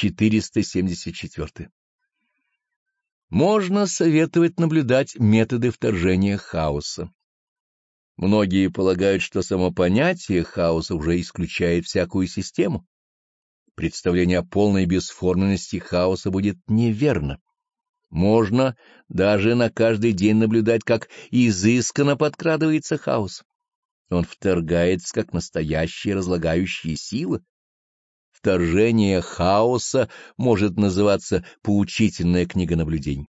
474. Можно советовать наблюдать методы вторжения хаоса. Многие полагают, что само понятие хаоса уже исключает всякую систему. Представление о полной бесформенности хаоса будет неверно. Можно даже на каждый день наблюдать, как изысканно подкрадывается хаос. Он вторгается, как настоящая разлагающая сила. Вторжение хаоса может называться поучительная книга наблюдений.